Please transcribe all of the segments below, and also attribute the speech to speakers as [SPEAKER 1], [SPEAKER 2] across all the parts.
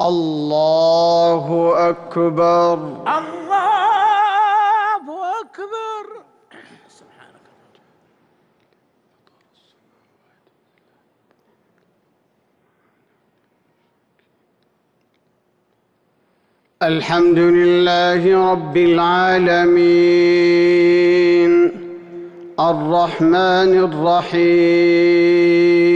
[SPEAKER 1] الله أكبر
[SPEAKER 2] الله أكبر سبحانك
[SPEAKER 1] الحمد لله رب العالمين الرحمن الرحيم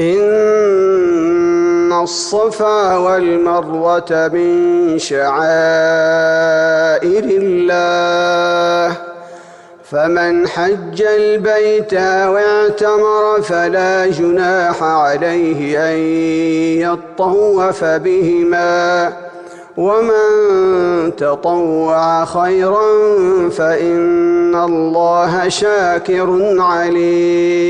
[SPEAKER 1] إن الصفا والمروة من شعائر الله. فمن حج البيت واعتمر فلا جناح عليه أن يطوف بهما. ومن تطوع خيرا فإن الله شاكر عليم.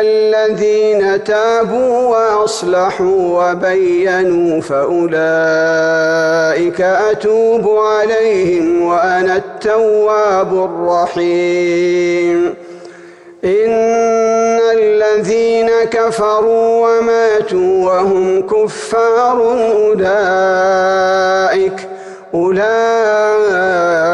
[SPEAKER 1] الذين تابوا وأصلحوا وبينوا فأولئك أتوب عليهم وأنا التواب الرحيم. إن الذين كفروا وماتوا وهم كفار أولئك أولئك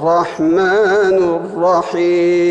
[SPEAKER 1] الرحمن الرحيم.